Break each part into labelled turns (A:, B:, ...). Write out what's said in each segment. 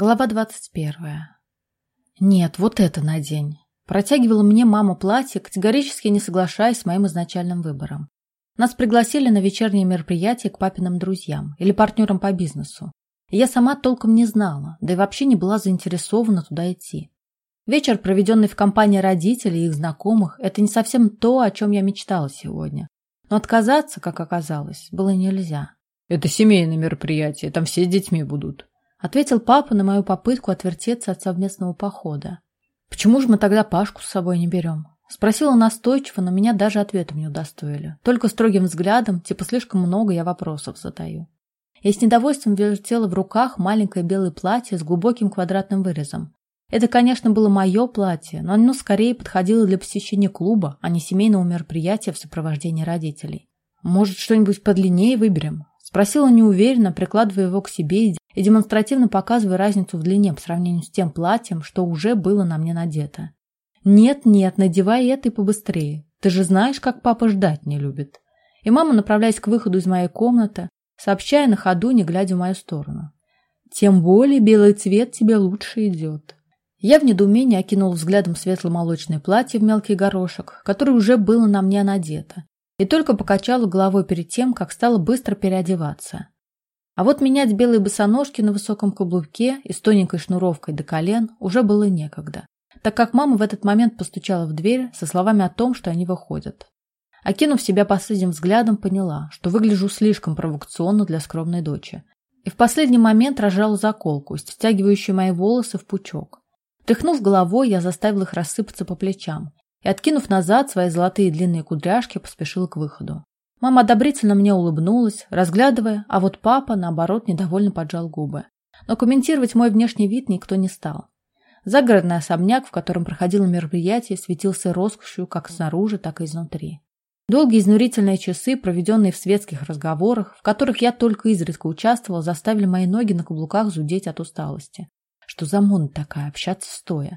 A: Глава двадцать первая. Нет, вот это надень. Протягивала мне мама платье, категорически не соглашаясь с моим изначальным выбором. Нас пригласили на вечернее мероприятие к папиным друзьям или партнерам по бизнесу. Я сама толком не знала, да и вообще не была заинтересована туда идти. Вечер, проведенный в компании родителей и их знакомых, это не совсем то, о чем я мечтала сегодня. Но отказаться, как оказалось, было нельзя.
B: «Это семейное мероприятие, там все с детьми будут», —
A: ответил папа на мою попытку отвертеться от совместного похода. «Почему же мы тогда Пашку с собой не берем?» Спросила настойчиво, но меня даже ответом не удостоили. Только строгим взглядом, типа слишком много я вопросов задаю. Я с недовольством вертела в руках маленькое белое платье с глубоким квадратным вырезом. Это, конечно, было мое платье, но оно скорее подходило для посещения клуба, а не семейного мероприятия в сопровождении родителей. «Может, что-нибудь подлиннее выберем?» Спросила неуверенно, прикладывая его к себе и демонстративно показывая разницу в длине по сравнению с тем платьем, что уже было на мне надето. «Нет-нет, надевай это и побыстрее. Ты же знаешь, как папа ждать не любит». И мама, направляясь к выходу из моей комнаты, сообщая на ходу, не глядя в мою сторону. «Тем более белый цвет тебе лучше идет». Я в недоумении окинул взглядом светло-молочное платье в мелкий горошек, которое уже было на мне надето, и только покачала головой перед тем, как стала быстро переодеваться. А вот менять белые босоножки на высоком каблуке и с тоненькой шнуровкой до колен уже было некогда, так как мама в этот момент постучала в дверь со словами о том, что они выходят. Окинув себя последним взглядом, поняла, что выгляжу слишком провокационно для скромной дочери, и в последний момент рожала заколку, стягивающую мои волосы в пучок. Тряхнув головой, я заставил их рассыпаться по плечам и, откинув назад свои золотые длинные кудряшки, поспешил к выходу. Мама одобрительно мне улыбнулась, разглядывая, а вот папа, наоборот, недовольно поджал губы. Но комментировать мой внешний вид никто не стал. Загородный особняк, в котором проходило мероприятие, светился роскошью как снаружи, так и изнутри. Долгие изнурительные часы, проведенные в светских разговорах, в которых я только изредка участвовал, заставили мои ноги на каблуках зудеть от усталости. Что за мода такая, общаться стоя?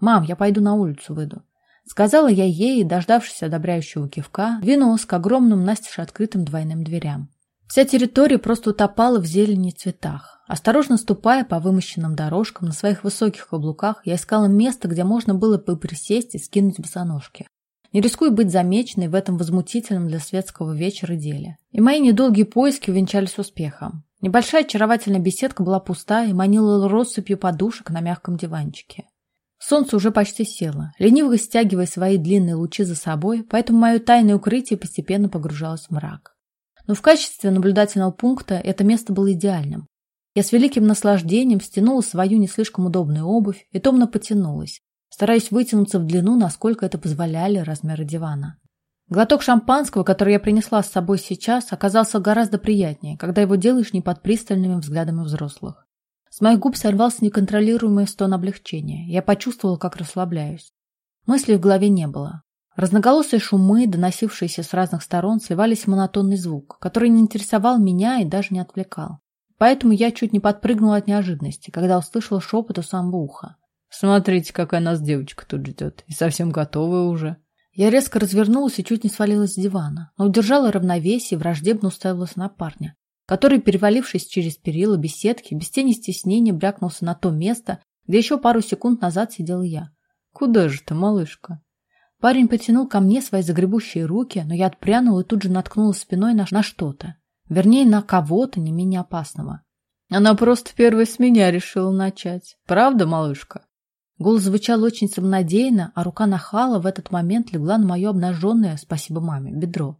A: «Мам, я пойду на улицу выйду». Сказала я ей дождавшись одобряющего кивка, двинулась к огромным настежь открытым двойным дверям. Вся территория просто утопала в зелени и цветах. Осторожно ступая по вымощенным дорожкам на своих высоких каблуках, я искала место, где можно было бы присесть и скинуть босоножки. Не рискуя быть замеченной в этом возмутительном для светского вечера деле. И мои недолгие поиски увенчались успехом. Небольшая очаровательная беседка была пустая и манила россыпью подушек на мягком диванчике. Солнце уже почти село, лениво стягивая свои длинные лучи за собой, поэтому мое тайное укрытие постепенно погружалось в мрак. Но в качестве наблюдательного пункта это место было идеальным. Я с великим наслаждением стянула свою не слишком удобную обувь и томно потянулась, стараясь вытянуться в длину, насколько это позволяли размеры дивана. Глоток шампанского, который я принесла с собой сейчас, оказался гораздо приятнее, когда его делаешь не под пристальными взглядами взрослых. С моих губ сорвался неконтролируемый стон облегчения. Я почувствовала, как расслабляюсь. Мыслей в голове не было. Разноголосые шумы, доносившиеся с разных сторон, сливались в монотонный звук, который не интересовал меня и даже не отвлекал. Поэтому я чуть не подпрыгнула от неожиданности, когда услышала шепот у самого уха.
B: «Смотрите, какая нас девочка тут ждет, и совсем готовая уже».
A: Я резко развернулась и чуть не свалилась с дивана, но удержала равновесие и враждебно уставилась на парня, который, перевалившись через перила беседки, без тени стеснения брякнулся на то место, где еще пару секунд назад сидела я.
B: «Куда же ты, малышка?»
A: Парень потянул ко мне свои загребущие руки, но я отпрянула и тут же наткнулась спиной на, на что-то. Вернее, на кого-то не менее опасного.
B: Она просто первой с меня решила начать. Правда, малышка?
A: Голос звучал очень самонадеянно, а рука нахала в этот момент легла на мое обнаженное, спасибо маме, бедро.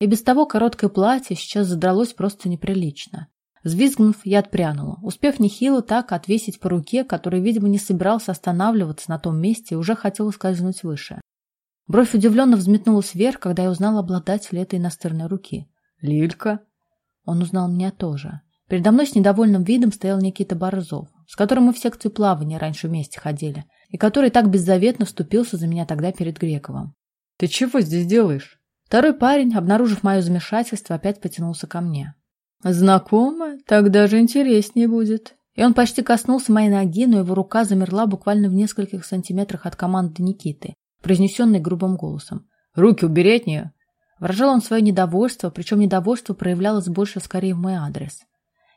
A: И без того короткое платье сейчас задралось просто неприлично. Взвизгнув, я отпрянула, успев нехило так отвесить по руке, который, видимо, не собирался останавливаться на том месте и уже хотел скользнуть выше. Бровь удивленно взметнулась вверх, когда я узнала обладателя этой настырной руки.
B: «Лилька?»
A: Он узнал меня тоже. Передо мной с недовольным видом стоял Никита Борзов с которым мы в секцию плавания раньше вместе ходили, и который так беззаветно вступился за меня тогда перед Грековым.
B: «Ты чего здесь делаешь?»
A: Второй парень, обнаружив мое замешательство, опять потянулся ко мне.
B: «Знакомо? Так даже интереснее будет».
A: И он почти коснулся моей ноги, но его рука замерла буквально в нескольких сантиметрах от команды Никиты, произнесенной грубым голосом.
B: «Руки убери от нее!»
A: Выражал он свое недовольство, причем недовольство проявлялось больше скорее в мой адрес.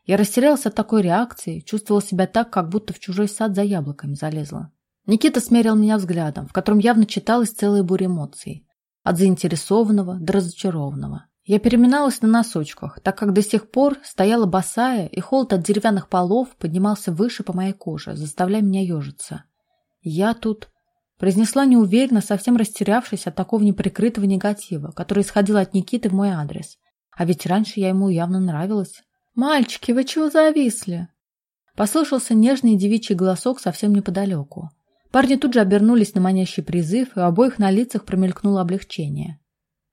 A: Я растерялась от такой реакции, чувствовала себя так, как будто в чужой сад за яблоками залезла. Никита смерил меня взглядом, в котором явно читалась целая буря эмоций. От заинтересованного до разочарованного. Я переминалась на носочках, так как до сих пор стояла босая, и холод от деревянных полов поднимался выше по моей коже, заставляя меня ежиться. Я тут произнесла неуверенно, совсем растерявшись от такого неприкрытого негатива, который исходил от Никиты в мой адрес. А ведь раньше я ему явно нравилась. «Мальчики, вы чего зависли?» Послышался нежный девичий голосок совсем неподалеку. Парни тут же обернулись на манящий призыв, и у обоих на лицах промелькнуло облегчение.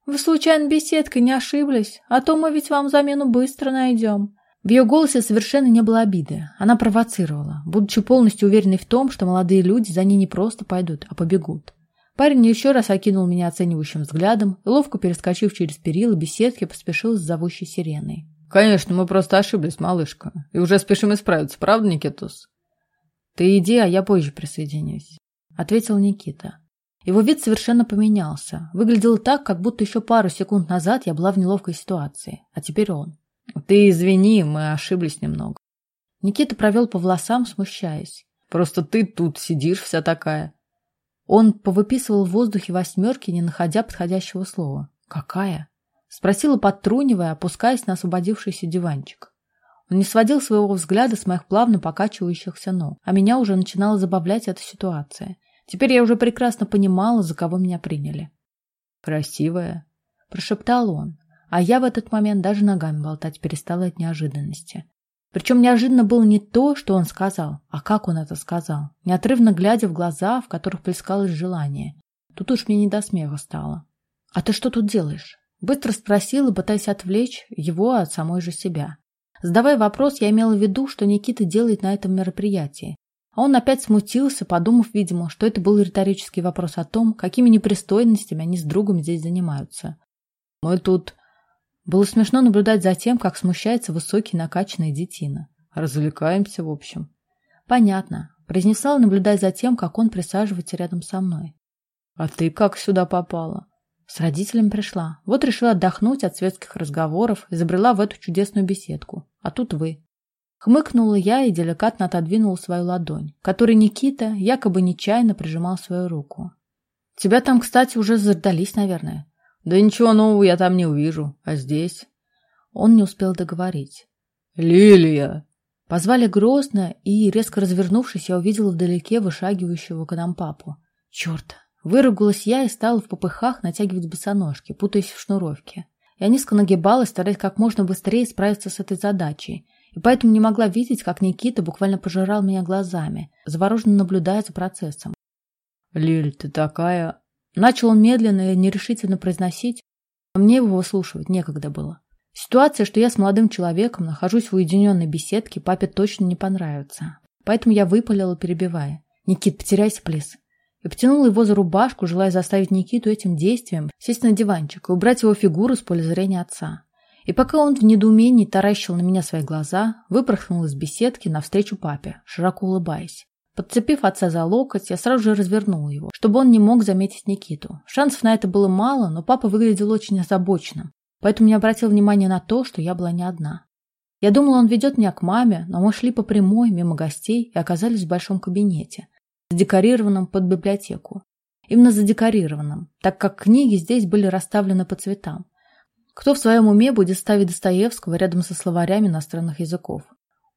A: «Вы случайно беседкой не ошиблись? А то мы ведь вам замену быстро найдем». В ее голосе совершенно не было обиды. Она провоцировала, будучи полностью уверенной в том, что молодые люди за ней не просто пойдут, а побегут. Парень еще раз окинул меня оценивающим взглядом и, ловко перескочив через перила беседки, поспешил с зовущей сиреной.
B: «Конечно, мы просто ошиблись, малышка, и уже спешим исправиться, правда, Никитус?»
A: «Ты иди, а я позже присоединюсь», — ответил Никита. Его вид совершенно поменялся. Выглядел так, как будто еще пару секунд назад я была в неловкой ситуации, а теперь он.
B: Ты извини, мы ошиблись немного.
A: Никита провел по волосам, смущаясь.
B: Просто ты тут сидишь вся такая.
A: Он повыписывал в воздухе восьмерки, не находя подходящего слова. «Какая?» Спросила, подтрунивая, опускаясь на освободившийся диванчик. Он не сводил своего взгляда с моих плавно покачивающихся ног, а меня уже начинала забавлять эта ситуация. Теперь я уже прекрасно понимала, за кого меня приняли.
B: «Красивая», —
A: прошептал он, а я в этот момент даже ногами болтать перестала от неожиданности. Причем неожиданно было не то, что он сказал, а как он это сказал, неотрывно глядя в глаза, в которых плескалось желание. Тут уж мне не до смеха стало. «А ты что тут делаешь?» Быстро спросила, пытаясь отвлечь его от самой же себя. Задавая вопрос, я имела в виду, что Никита делает на этом мероприятии. А он опять смутился, подумав, видимо, что это был риторический вопрос о том, какими непристойностями они с другом здесь занимаются.
B: «Мы тут
A: было смешно наблюдать за тем, как смущается высокий накачанный детина.
B: Развлекаемся, в общем.
A: Понятно. Произнесла, наблюдая за тем, как он присаживается рядом со мной.
B: А ты как сюда попала?
A: С родителями пришла. Вот решила отдохнуть от светских разговоров и забрела в эту чудесную беседку. А тут вы. Хмыкнула я и деликатно отодвинула свою ладонь, которой Никита якобы нечаянно прижимал свою руку. Тебя там, кстати, уже зардались, наверное.
B: Да ничего нового я там не увижу. А здесь?
A: Он не успел договорить.
B: Лилия!
A: Позвали грозно, и, резко развернувшись, я увидела вдалеке вышагивающего к нам папу. Черт! Выругалась я и стала в попыхах натягивать босоножки, путаясь в шнуровке. Я низко нагибалась, стараясь как можно быстрее справиться с этой задачей, и поэтому не могла видеть, как Никита буквально пожирал меня глазами, завороженно наблюдая за процессом.
B: «Лиль, ты такая...»
A: Начал он медленно и нерешительно произносить, а мне его выслушивать некогда было. Ситуация, что я с молодым человеком нахожусь в уединенной беседке, папе точно не понравится. Поэтому я выпалила, перебивая. «Никит, потеряйся, плиз!» И потянула его за рубашку, желая заставить Никиту этим действием сесть на диванчик и убрать его фигуру с поля зрения отца. И пока он в недоумении таращил на меня свои глаза, выпорхнул из беседки навстречу папе, широко улыбаясь. Подцепив отца за локоть, я сразу же развернул его, чтобы он не мог заметить Никиту. Шансов на это было мало, но папа выглядел очень озабоченным, поэтому не обратил внимания на то, что я была не одна. Я думала, он ведет меня к маме, но мы шли по прямой, мимо гостей, и оказались в большом кабинете, задекорированном под библиотеку. Именно задекорированном, так как книги здесь были расставлены по цветам. Кто в своем уме будет ставить Достоевского рядом со словарями иностранных языков?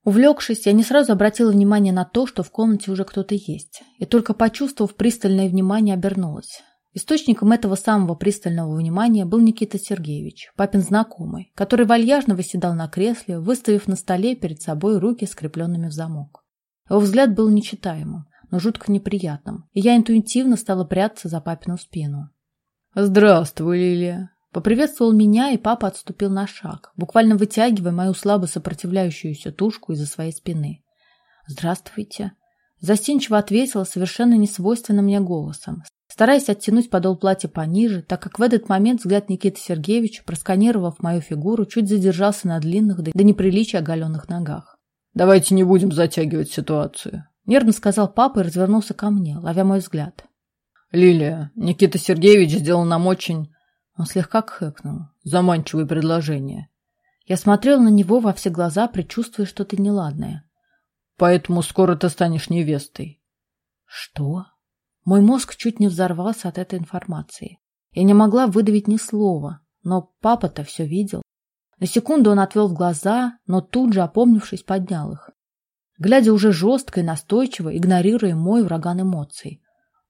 A: Увлекшись, я не сразу обратила внимание на то, что в комнате уже кто-то есть, и только почувствовав пристальное внимание, обернулась. Источником этого самого пристального внимания был Никита Сергеевич, папин знакомый, который вальяжно восседал на кресле, выставив на столе перед собой руки, скрепленными в замок. Его взгляд был нечитаемым, но жутко неприятным, и я интуитивно стала прятаться за папину спину.
B: «Здравствуй, Лилия!»
A: Поприветствовал меня, и папа отступил на шаг, буквально вытягивая мою слабо сопротивляющуюся тушку из-за своей спины. «Здравствуйте!» Застенчиво ответила совершенно несвойственным мне голосом, стараясь оттянуть подол платья пониже, так как в этот момент взгляд Никиты Сергеевича, просканировав мою фигуру, чуть задержался на длинных до неприличия оголенных ногах.
B: «Давайте не будем затягивать ситуацию», —
A: нервно сказал папа и развернулся ко мне, ловя мой взгляд.
B: «Лилия, Никита Сергеевич сделал нам очень
A: он слегка кхекнул.
B: Заманчивое предложение.
A: Я смотрела на него во все глаза, предчувствуя что-то неладное.
B: «Поэтому скоро ты станешь невестой».
A: «Что?» Мой мозг чуть не взорвался от этой информации. Я не могла выдавить ни слова, но папа-то все видел. На секунду он отвел глаза, но тут же, опомнившись, поднял их. Глядя уже жестко и настойчиво, игнорируя мой ураган эмоций.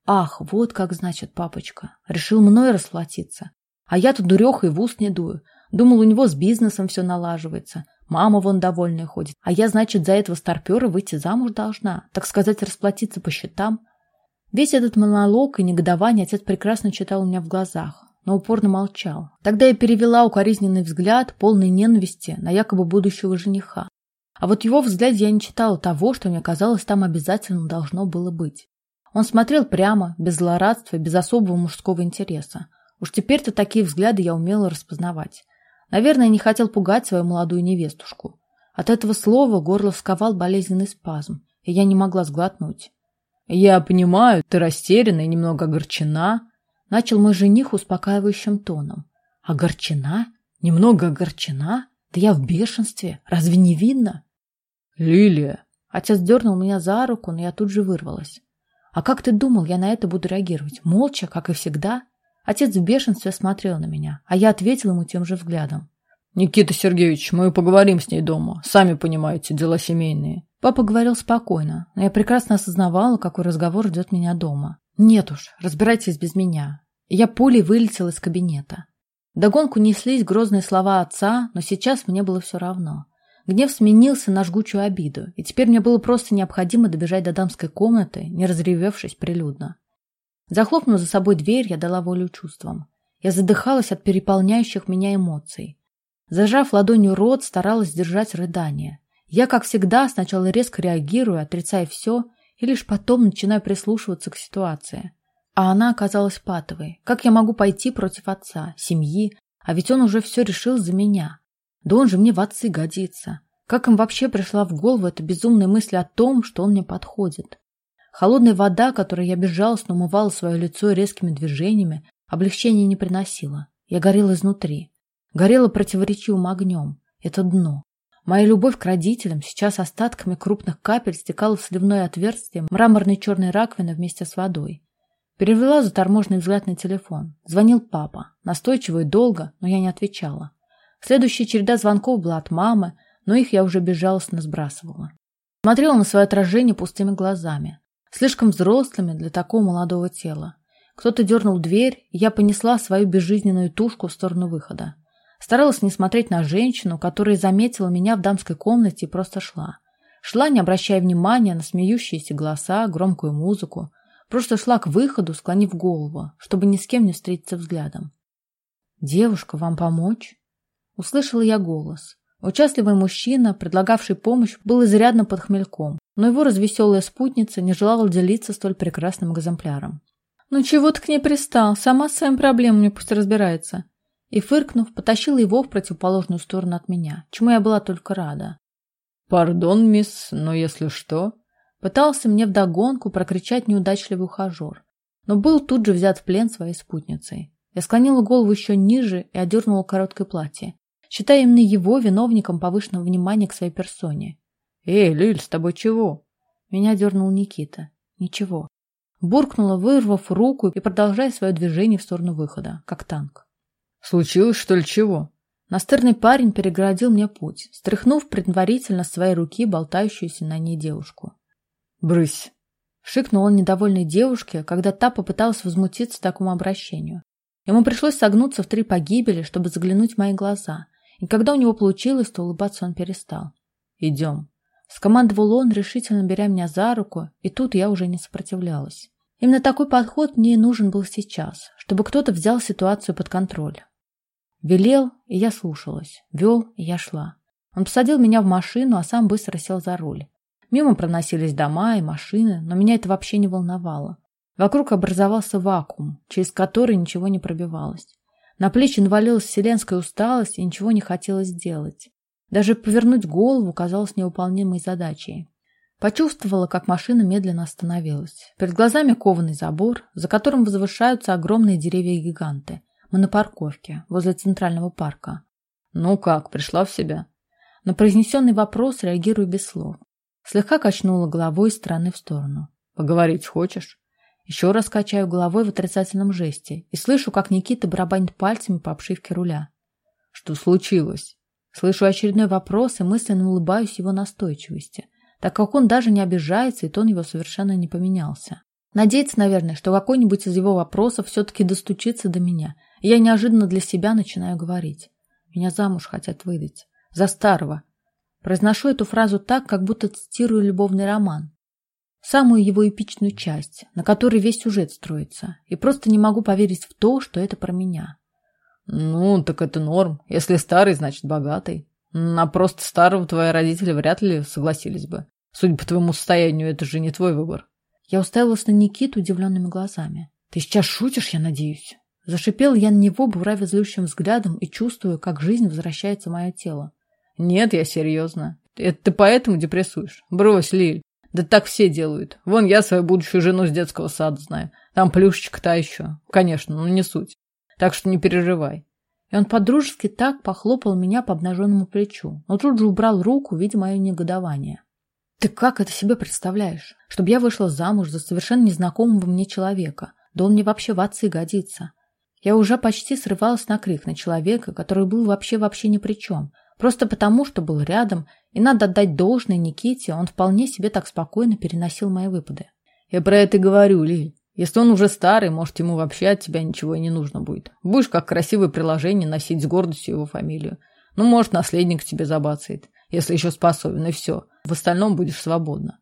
A: Ах, вот как значит папочка. Решил мной расплатиться. А я тут дуреха и в уст не дую. Думал, у него с бизнесом все налаживается. Мама вон довольная ходит. А я, значит, за этого старпера выйти замуж должна. Так сказать, расплатиться по счетам. Весь этот монолог и негодование отец прекрасно читал у меня в глазах, но упорно молчал. Тогда я перевела укоризненный взгляд, полный ненависти, на якобы будущего жениха. А вот его взгляде я не читала того, что мне казалось там обязательно должно было быть. Он смотрел прямо, без злорадства, без особого мужского интереса. Уж теперь-то такие взгляды я умела распознавать. Наверное, не хотел пугать свою молодую невестушку. От этого слова горло сковал болезненный спазм, и я не могла сглотнуть.
B: «Я понимаю, ты растеряна и немного огорчена», —
A: начал мой жених успокаивающим тоном. «Огорчена? Немного огорчена? Да я в бешенстве. Разве не видно?»
B: «Лилия!»
A: Отец дернул меня за руку, но я тут же вырвалась. «А как ты думал, я на это буду реагировать? Молча, как и всегда?» Отец в бешенстве смотрел на меня, а я ответил ему тем же взглядом.
B: «Никита Сергеевич, мы поговорим с ней дома. Сами понимаете, дела семейные».
A: Папа говорил спокойно, но я прекрасно осознавала, какой разговор ждет меня дома. «Нет уж, разбирайтесь без меня». я пулей вылетела из кабинета. Догонку неслись грозные слова отца, но сейчас мне было все равно. Гнев сменился на жгучую обиду, и теперь мне было просто необходимо добежать до дамской комнаты, не разревевшись прилюдно. Захлопнув за собой дверь, я дала волю чувствам. Я задыхалась от переполняющих меня эмоций. Зажав ладонью рот, старалась сдержать рыдание. Я, как всегда, сначала резко реагирую, отрицая все, и лишь потом начинаю прислушиваться к ситуации. А она оказалась патовой. Как я могу пойти против отца, семьи? А ведь он уже все решил за меня. Да он же мне в отцы годится. Как им вообще пришла в голову эта безумная мысль о том, что он мне подходит? Холодная вода, которой я безжалостно умывала свое лицо резкими движениями, облегчения не приносила. Я горела изнутри. Горела противоречивым огнем. Это дно. Моя любовь к родителям сейчас остатками крупных капель стекала в сливное отверстие мраморной черной раковины вместе с водой. Перевела заторможенный взгляд на телефон. Звонил папа. Настойчиво и долго, но я не отвечала. Следующая череда звонков была от мамы, но их я уже безжалостно сбрасывала. Смотрела на свое отражение пустыми глазами, слишком взрослыми для такого молодого тела. Кто-то дернул дверь, и я понесла свою безжизненную тушку в сторону выхода. Старалась не смотреть на женщину, которая заметила меня в дамской комнате и просто шла. Шла, не обращая внимания на смеющиеся голоса, громкую музыку. Просто шла к выходу, склонив голову, чтобы ни с кем не встретиться взглядом. «Девушка, вам помочь?» Услышала я голос. Участливый мужчина, предлагавший помощь, был изрядно под хмельком, но его развеселая спутница не желала делиться столь прекрасным экземпляром. «Ну чего ты к ней пристал? Сама с своими проблемами пусть разбирается». И, фыркнув, потащила его в противоположную сторону от меня, чему я была только рада.
B: «Пардон, мисс, но если что...»
A: Пытался мне вдогонку прокричать неудачливый ухажер, но был тут же взят в плен своей спутницей. Я склонила голову еще ниже и одернула короткое платье, считая именно его виновником повышенного внимания к своей персоне.
B: «Эй, Лиль, с тобой чего?»
A: Меня дернул Никита. «Ничего». Буркнула, вырвав руку и продолжая свое движение в сторону выхода, как танк.
B: «Случилось, что ли, чего?»
A: Настырный парень перегородил мне путь, стряхнув предварительно с своей руки болтающуюся на ней девушку.
B: «Брысь!» — шикнул он недовольной девушке, когда та попыталась возмутиться такому обращению. Ему пришлось согнуться в три погибели, чтобы заглянуть в мои глаза, и когда у него получилось, то улыбаться он перестал. «Идем». Скомандовал он, решительно беря меня за руку, и тут я уже не сопротивлялась. Именно такой подход мне нужен был сейчас, чтобы кто-то взял ситуацию под контроль. Велел, и я слушалась. Вел, и я шла. Он посадил меня в машину, а сам быстро сел за руль. Мимо проносились дома и машины, но меня это вообще не волновало. Вокруг образовался вакуум, через который ничего не пробивалось. На плечи навалилась вселенская усталость, и ничего не хотелось делать. Даже повернуть голову казалось невыполнимой задачей. Почувствовала, как машина медленно остановилась. Перед глазами кованый забор, за которым возвышаются огромные деревья-гиганты. Мы на парковке, возле центрального парка. Ну как, пришла в себя? На произнесенный вопрос реагирую без слов. Слегка качнула головой из стороны в сторону. Поговорить хочешь? Еще раз качаю головой в отрицательном жесте и слышу, как Никита барабанит пальцами по обшивке руля. Что случилось? Слышу очередной вопрос и мысленно улыбаюсь его настойчивости, так как он даже не обижается, и тон его совершенно не поменялся. Надеется, наверное, что какой-нибудь из его вопросов все-таки достучится до меня, и я неожиданно для себя начинаю говорить. Меня замуж хотят выдать. За старого. Произношу эту фразу так, как будто цитирую любовный роман. Самую его эпичную часть, на которой весь сюжет строится. И просто не могу поверить в то, что это про меня.
A: Ну, так это норм. Если старый, значит богатый. А просто старого твои родители вряд ли согласились бы. Судя по твоему состоянию, это же не твой выбор.
B: Я уставилась на Никиту удивленными глазами. «Ты сейчас шутишь, я надеюсь?» Зашипел я на него, буравя злющим взглядом и чувствую, как жизнь возвращается в мое тело.
A: «Нет, я серьезно. Это ты поэтому депрессуешь? Брось, Лиль. Да так все делают. Вон я свою будущую жену с детского сада знаю. Там плюшечка та еще. Конечно, но не суть. Так что не переживай».
B: И он подружески так похлопал меня по обнаженному плечу, но тут же убрал руку, видя мое негодование. Ты как это себе представляешь? Чтобы я вышла замуж за совершенно незнакомого мне человека. Да он мне вообще в отцы годится. Я уже почти срывалась на крик на человека, который был вообще-вообще ни при чем. Просто потому, что был рядом, и надо отдать должное Никите, он вполне себе так спокойно переносил мои выпады.
A: Я про это говорю, Лиль. Если он уже старый, может, ему вообще от тебя ничего и не нужно будет. Будешь как красивое приложение носить с гордостью его фамилию. Ну, может, наследник тебе забацает если еще способен, и все. В остальном будешь свободна.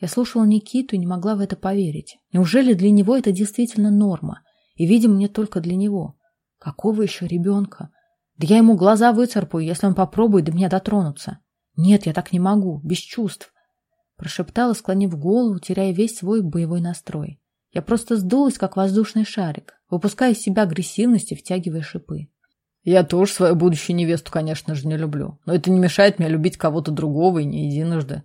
B: Я слушала Никиту и не могла в это поверить. Неужели для него это действительно норма? И, видимо, не только для него. Какого еще ребенка? Да я ему глаза выцарпаю, если он попробует до меня дотронуться. Нет, я так не могу, без чувств. Прошептала, склонив голову, теряя весь свой боевой настрой. Я просто сдулась, как воздушный шарик, выпуская из себя агрессивность и втягивая шипы.
A: Я тоже свою будущую невесту, конечно же, не люблю. Но это не мешает мне любить кого-то другого и не единожды.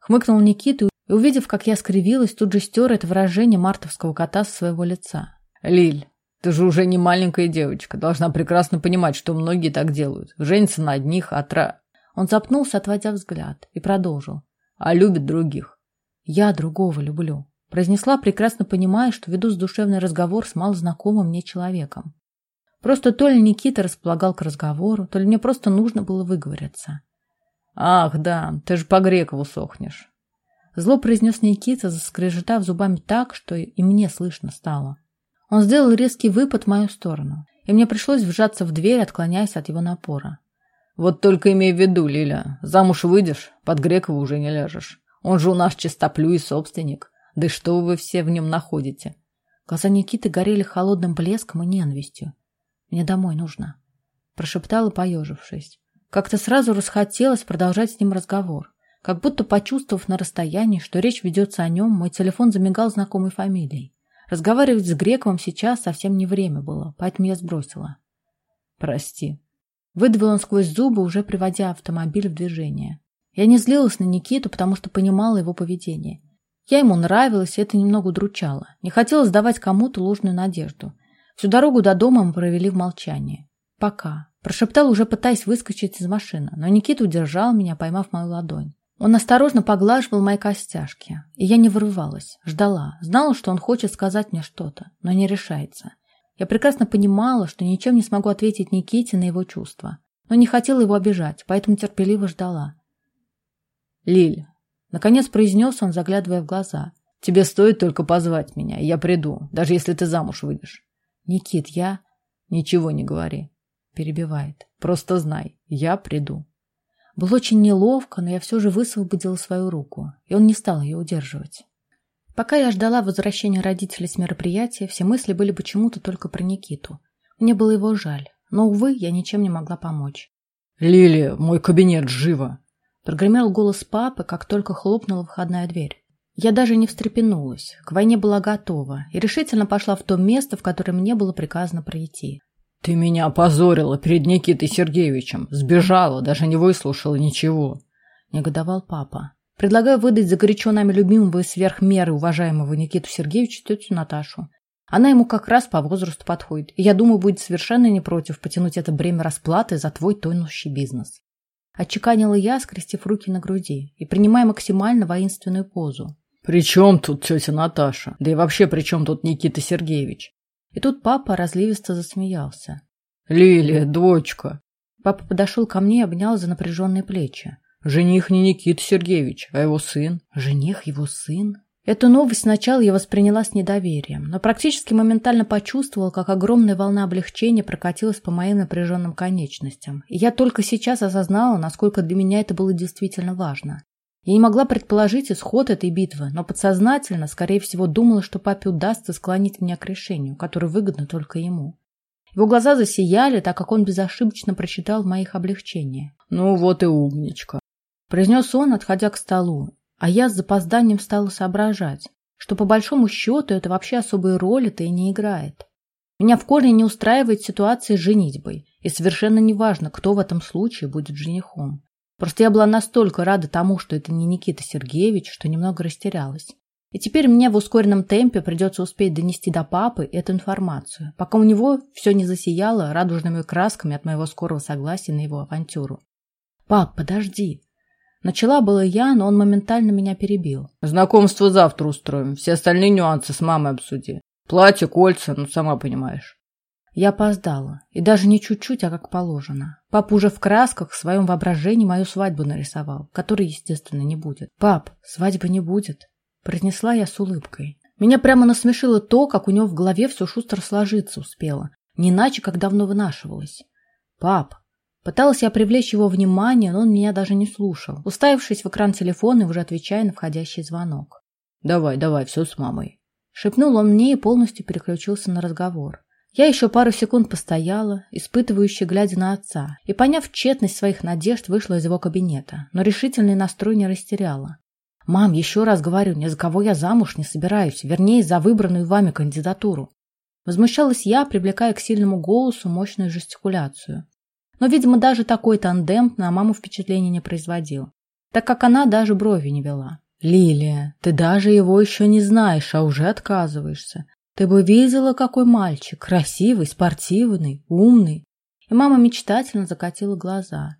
B: Хмыкнул Никита и, увидев, как я скривилась, тут же стер это выражение мартовского кота со своего лица.
A: Лиль, ты же уже не маленькая девочка. Должна прекрасно понимать, что многие так делают. Женятся на одних, а тра...
B: Он запнулся, отводя взгляд, и продолжил.
A: А любит других.
B: Я другого люблю. Произнесла, прекрасно понимая, что веду с душевный разговор с малознакомым мне человеком. Просто то ли Никита располагал к разговору, то ли мне просто нужно было выговориться.
A: «Ах, да, ты же по Грекову сохнешь».
B: Зло произнес Никита, заскрежетав зубами так, что и мне слышно стало. Он сделал резкий выпад в мою сторону, и мне пришлось вжаться в дверь, отклоняясь от его напора.
A: «Вот только имей в виду, Лиля, замуж выйдешь, под Грекова уже не ляжешь. Он же у нас чистоплю и собственник. Да и что вы все в нем находите?»
B: Глаза Никиты горели холодным блеском и ненавистью. Мне домой нужно», — прошептала, поежившись. Как-то сразу расхотелось продолжать с ним разговор. Как будто почувствовав на расстоянии, что речь ведется о нем, мой телефон замигал знакомой фамилией. Разговаривать с Грековым сейчас совсем не время было, поэтому я сбросила.
A: «Прости».
B: Выдавил он сквозь зубы, уже приводя автомобиль в движение. Я не злилась на Никиту, потому что понимала его поведение. Я ему нравилась, и это немного удручало. Не хотелось давать кому-то ложную надежду. Всю дорогу до дома мы провели в молчании. «Пока», – прошептал, уже пытаясь выскочить из машины, но Никита удержал меня, поймав мою ладонь. Он осторожно поглаживал мои костяшки, и я не вырывалась, ждала, знала, что он хочет сказать мне что-то, но не решается. Я прекрасно понимала, что ничем не смогу ответить Никите на его чувства, но не хотела его обижать, поэтому терпеливо ждала.
A: «Лиль», — наконец произнес он, заглядывая в глаза, — «тебе стоит только позвать меня, и я приду, даже если ты замуж выйдешь».
B: Никит, я...
A: Ничего не говори. Перебивает. Просто знай, я приду.
B: Было очень неловко, но я все же высвободила свою руку, и он не стал ее удерживать. Пока я ждала возвращения родителей с мероприятия, все мысли были почему-то только про Никиту. Мне было его жаль, но, увы, я ничем не могла помочь.
A: «Лили, мой кабинет, живо!»
B: Прогремел голос папы, как только хлопнула входная дверь. Я даже не встрепенулась, к войне была готова и решительно пошла в то место, в которое мне было приказано пройти.
A: «Ты меня опозорила перед Никитой Сергеевичем, сбежала, даже не выслушала ничего», —
B: негодовал папа. «Предлагаю выдать за горячо нами любимого и сверх меры уважаемого Никиту Сергеевича тетю Наташу.
A: Она ему как раз по возрасту подходит, и я думаю, будет совершенно не против потянуть это бремя расплаты за твой тонущий бизнес. Отчеканила я, скрестив руки на груди и принимая максимально воинственную позу.
B: «При чем тут тетя Наташа? Да и вообще, при чем тут Никита Сергеевич?»
A: И тут папа разливисто засмеялся.
B: «Лилия, дочка!»
A: Папа подошел ко мне и обнял за напряженные плечи.
B: «Жених не Никита Сергеевич, а его сын».
A: «Жених его сын?» Эту новость сначала я восприняла с недоверием, но практически моментально почувствовала, как огромная волна облегчения прокатилась по моим напряженным конечностям. И я только сейчас осознала, насколько для меня это было действительно важно. Я не могла предположить исход этой битвы, но подсознательно, скорее всего, думала, что папе удастся склонить меня к решению, которое выгодно только ему. Его глаза засияли, так как он безошибочно прочитал в моих облегчение.
B: «Ну вот и умничка», —
A: произнес он, отходя к столу, а я с запозданием стала соображать, что по большому счету это вообще особой роли-то и не играет. Меня в корне не устраивает ситуация с женитьбой, и совершенно неважно, кто в этом случае будет женихом. Просто я была настолько рада тому, что это не Никита Сергеевич, что немного растерялась. И теперь мне в ускоренном темпе придется успеть донести до папы эту информацию, пока у него все не засияло радужными красками от моего скорого согласия на его авантюру. «Пап, подожди!» Начала было я, но он моментально меня перебил.
B: Знакомство завтра устроим. Все остальные нюансы с мамой обсуди. Платье, кольца, ну сама понимаешь.
A: Я опоздала. И даже не чуть-чуть, а как положено. Папа уже в красках в своем воображении мою свадьбу нарисовал, которой, естественно, не будет. «Пап, свадьбы не будет», — произнесла я с улыбкой. Меня прямо насмешило то, как у него в голове все шустро сложиться успело. Не иначе, как давно вынашивалось. «Пап, Пыталась я привлечь его внимание, но он меня даже не слушал, уставившись в экран телефона и уже отвечая на входящий звонок.
B: «Давай, давай, все с мамой», —
A: шепнул он мне и полностью переключился на разговор. Я еще пару секунд постояла, испытывающе глядя на отца, и, поняв тщетность своих надежд, вышла из его кабинета, но решительный настрой не растеряла. «Мам, еще раз говорю, ни за кого я замуж не собираюсь, вернее, за выбранную вами кандидатуру». Возмущалась я, привлекая к сильному голосу мощную жестикуляцию. Но, видимо, даже такой тандем на маму впечатления не производил, так как она даже брови не вела. «Лилия, ты даже его еще не знаешь, а уже отказываешься. Ты бы видела, какой мальчик, красивый, спортивный, умный». И мама мечтательно закатила глаза.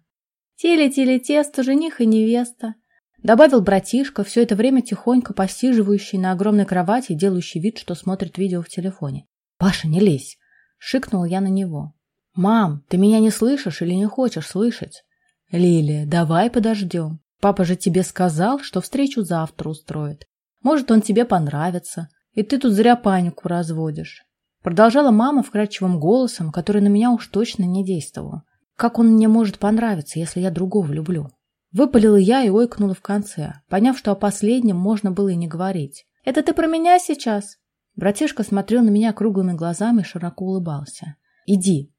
A: «Теле-теле тесто, жених и невеста», Добавил братишка, все это время тихонько посиживающий на огромной кровати, делающий вид, что смотрит видео в телефоне. «Паша, не лезь!» — шикнул я на него. «Мам, ты меня не слышишь или не хочешь слышать?» «Лилия, давай подождем. Папа же тебе сказал, что встречу завтра устроит. Может, он тебе понравится, и ты тут зря панику разводишь». Продолжала мама вкрадчивым голосом, который на меня уж точно не действовал. «Как он мне может понравиться, если я другого люблю?» Выпалила я и ойкнула в конце, поняв, что о последнем можно было и не говорить. «Это ты про меня сейчас?» Братишка смотрел на меня круглыми глазами и широко улыбался. «Иди,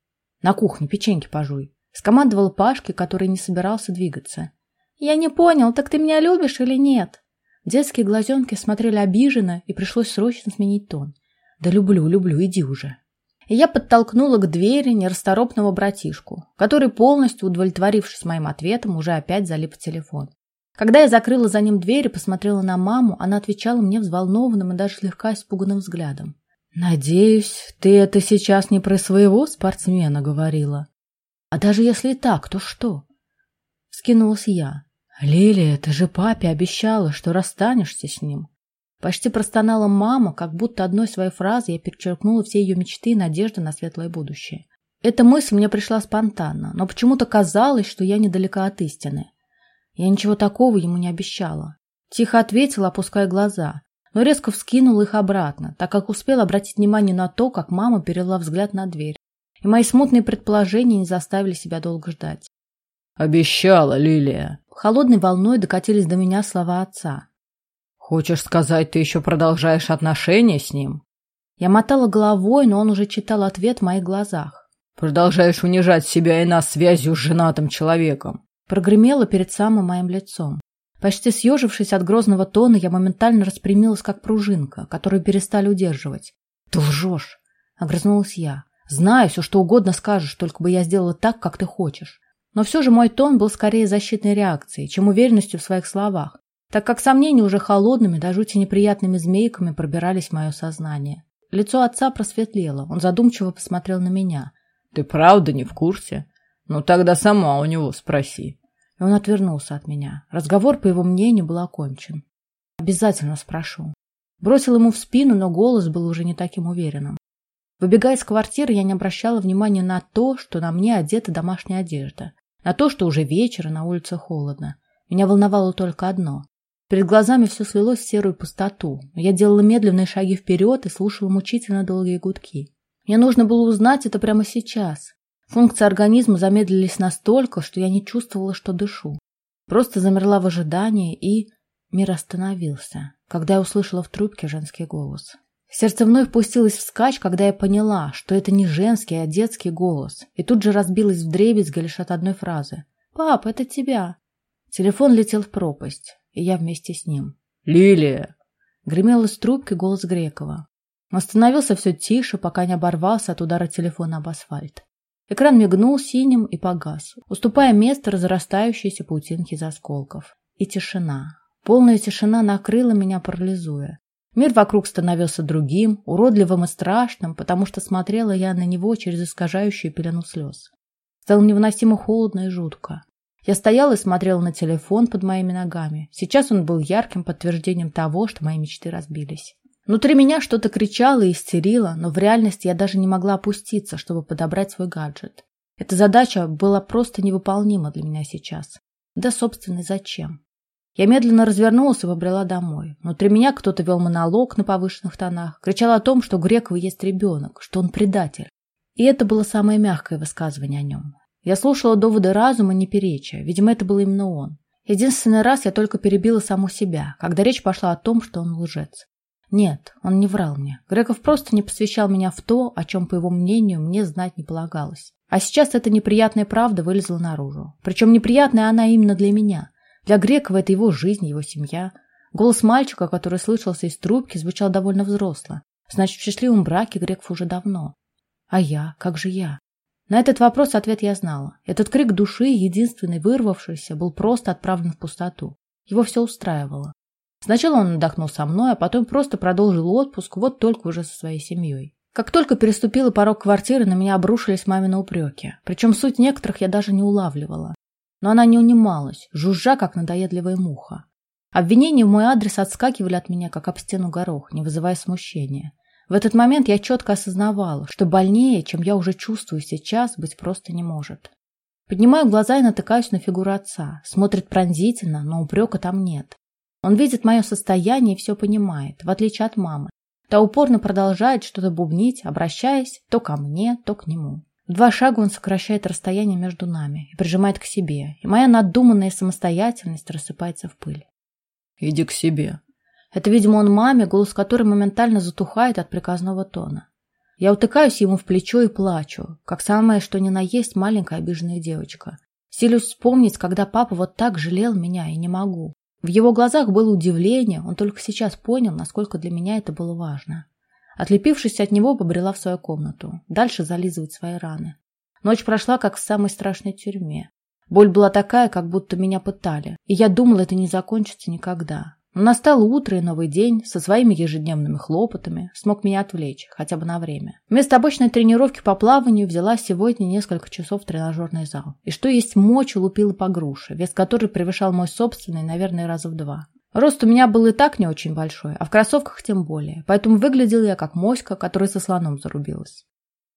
A: на кухню печеньки пожуй. Скомандовал Пашке, который не собирался двигаться. «Я не понял, так ты меня любишь или нет?» Детские глазенки смотрели обиженно, и пришлось срочно сменить тон. «Да люблю, люблю, иди уже». И я подтолкнула к двери нерасторопного братишку, который, полностью удовлетворившись моим ответом, уже опять залип в телефон. Когда я закрыла за ним дверь и посмотрела на маму, она отвечала мне взволнованным и даже слегка испуганным взглядом. «Надеюсь, ты это сейчас не про своего спортсмена говорила? А даже если так, то что?» Скинулась я. «Лилия, ты же папе обещала, что расстанешься с ним». Почти простонала мама, как будто одной своей фразой я перечеркнула все ее мечты и надежды на светлое будущее. Эта мысль мне пришла спонтанно, но почему-то казалось, что я недалека от истины. Я ничего такого ему не обещала. Тихо ответила, опуская глаза но резко вскинул их обратно, так как успел обратить внимание на то, как мама перевела взгляд на дверь. И мои смутные предположения не заставили себя долго ждать.
B: «Обещала, Лилия!»
A: Холодной волной докатились до меня слова отца.
B: «Хочешь сказать, ты еще продолжаешь отношения с ним?»
A: Я мотала головой, но он уже читал ответ в моих глазах.
B: «Продолжаешь унижать себя и нас связью с женатым человеком!»
A: Прогремело перед самым моим лицом. Почти съежившись от грозного тона, я моментально распрямилась, как пружинка, которую перестали удерживать. «Ты лжешь!» — огрызнулась я. «Знаю, все что угодно скажешь, только бы я сделала так, как ты хочешь». Но все же мой тон был скорее защитной реакцией, чем уверенностью в своих словах, так как сомнения уже холодными, до жути неприятными змейками пробирались в мое сознание. Лицо отца просветлело. Он задумчиво посмотрел на меня.
B: «Ты правда не в курсе? Ну тогда сама у него спроси».
A: И он отвернулся от меня. Разговор, по его мнению, был окончен. «Обязательно спрошу». Бросил ему в спину, но голос был уже не таким уверенным. Выбегая из квартиры, я не обращала внимания на то, что на мне одета домашняя одежда, на то, что уже вечер и на улице холодно. Меня волновало только одно. Перед глазами все слилось в серую пустоту, я делала медленные шаги вперед и слушала мучительно долгие гудки. Мне нужно было узнать это прямо сейчас. Функции организма замедлились настолько, что я не чувствовала, что дышу. Просто замерла в ожидании и... Мир остановился, когда я услышала в трубке женский голос. Сердце вновь пустилось вскачь, когда я поняла, что это не женский, а детский голос, и тут же разбилось в дребезги лишь от одной фразы. «Пап, это тебя!» Телефон летел в пропасть, и я вместе с ним.
B: «Лилия!»
A: Гремел из трубки голос Грекова. Он становился все тише, пока не оборвался от удара телефона об асфальт. Экран мигнул синим и погас, уступая место разрастающейся паутинке из осколков. И тишина. Полная тишина накрыла меня, парализуя. Мир вокруг становился другим, уродливым и страшным, потому что смотрела я на него через искажающую пелену слез. Стало невыносимо холодно и жутко. Я стояла и смотрела на телефон под моими ногами. Сейчас он был ярким подтверждением того, что мои мечты разбились. Внутри меня что-то кричало и истерило, но в реальности я даже не могла опуститься, чтобы подобрать свой гаджет. Эта задача была просто невыполнима для меня сейчас. Да, собственно, зачем? Я медленно развернулась и побрела домой. Внутри меня кто-то вел монолог на повышенных тонах, кричал о том, что Греков есть ребенок, что он предатель. И это было самое мягкое высказывание о нем. Я слушала доводы разума, не переча. Видимо, это был именно он. Единственный раз я только перебила саму себя, когда речь пошла о том, что он лжец. Нет, он не врал мне. Греков просто не посвящал меня в то, о чем, по его мнению, мне знать не полагалось. А сейчас эта неприятная правда вылезла наружу. Причем неприятная она именно для меня. Для Грекова это его жизнь, его семья. Голос мальчика, который слышался из трубки, звучал довольно взросло. Значит, в счастливом браке Греков уже давно. А я? Как же я? На этот вопрос ответ я знала. Этот крик души, единственный вырвавшийся, был просто отправлен в пустоту. Его все устраивало. Сначала он отдохнул со мной, а потом просто продолжил отпуск, вот только уже со своей семьей. Как только переступила порог квартиры, на меня обрушились мамины упреки. Причем суть некоторых я даже не улавливала. Но она не унималась, жужжа, как надоедливая муха. Обвинения в мой адрес отскакивали от меня, как об стену горох, не вызывая смущения. В этот момент я четко осознавала, что больнее, чем я уже чувствую сейчас, быть просто не может. Поднимаю глаза и натыкаюсь на фигуру отца. Смотрит пронзительно, но упрека там нет. Он видит мое состояние и все понимает, в отличие от мамы. Та упорно продолжает что-то бубнить, обращаясь то ко мне, то к нему. В два шага он сокращает расстояние между нами и прижимает к себе, и моя надуманная самостоятельность рассыпается в пыль.
B: «Иди к себе».
A: Это, видимо, он маме, голос которой моментально затухает от приказного тона. Я утыкаюсь ему в плечо и плачу, как самое что ни на есть маленькая обиженная девочка. Силюсь вспомнить, когда папа вот так жалел меня, и не могу. В его глазах было удивление, он только сейчас понял, насколько для меня это было важно. Отлепившись от него, побрела в свою комнату. Дальше зализывать свои раны. Ночь прошла, как в самой страшной тюрьме. Боль была такая, как будто меня пытали. И я думала, это не закончится никогда. Но настало утро и новый день со своими ежедневными хлопотами смог меня отвлечь, хотя бы на время. Вместо обычной тренировки по плаванию взяла сегодня несколько часов в тренажерный зал. И что есть мочь, лупила по груше, вес которой превышал мой собственный, наверное, раза в два. Рост у меня был и так не очень большой, а в кроссовках тем более, поэтому выглядел я как моська, которая со слоном зарубилась.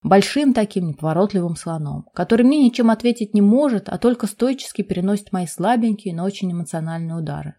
A: Большим таким неповоротливым слоном, который мне ничем ответить не может, а только стойчески переносит мои слабенькие, но очень эмоциональные удары.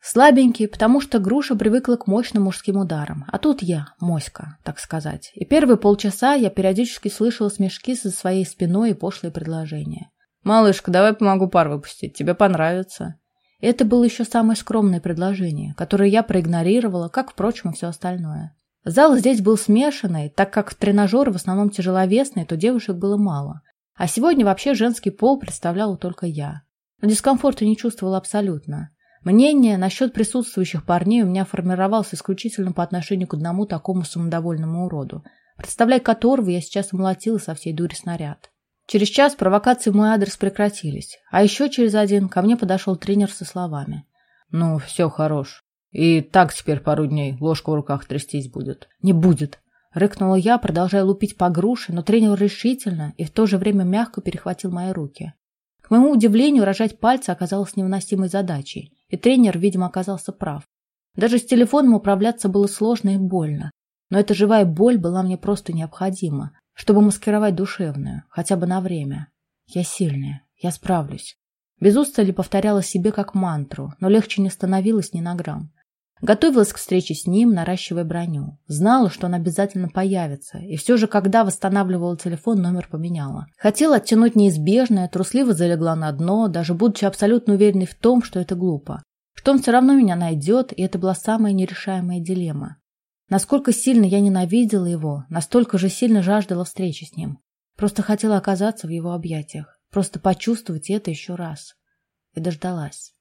A: Слабенькие, потому что груша привыкла к мощным мужским ударам, а тут я, моська, так сказать. И первые полчаса я периодически слышала смешки со своей спиной и пошлые предложения.
B: «Малышка, давай помогу пар выпустить, тебе понравится».
A: Это было еще самое скромное предложение, которое я проигнорировала, как, впрочем, и все остальное. Зал здесь был смешанный, так как тренажеры в основном тяжеловесные, то девушек было мало. А сегодня вообще женский пол представляла только я. Но дискомфорта не чувствовала абсолютно. Мнение насчет присутствующих парней у меня формировалось исключительно по отношению к одному такому самодовольному уроду, представляя которого я сейчас молотила со всей дури снаряд. Через час провокации в мой адрес прекратились, а еще через один ко мне подошел тренер со словами.
B: «Ну, все, хорош. И так теперь пару дней ложка в руках трястись будет».
A: «Не будет», Рыкнула я, продолжая лупить по груше, но тренер решительно и в то же время мягко перехватил мои руки. К моему удивлению, рожать пальцы оказалось невыносимой задачей, и тренер, видимо, оказался прав. Даже с телефоном управляться было сложно и больно, но эта живая боль была мне просто необходима, чтобы маскировать душевную, хотя бы на время. Я сильная, я справлюсь. Без устали повторяла себе как мантру, но легче не становилось ни на грамм. Готовилась к встрече с ним, наращивая броню. Знала, что он обязательно появится, и все же, когда восстанавливала телефон, номер поменяла. Хотела оттянуть неизбежное, трусливо залегла на дно, даже будучи абсолютно уверенной в том, что это глупо. Что он все равно меня найдет, и это была самая нерешаемая дилемма. Насколько сильно я ненавидела его, настолько же сильно жаждала встречи с ним. Просто хотела оказаться в его объятиях, просто почувствовать это еще раз. И дождалась.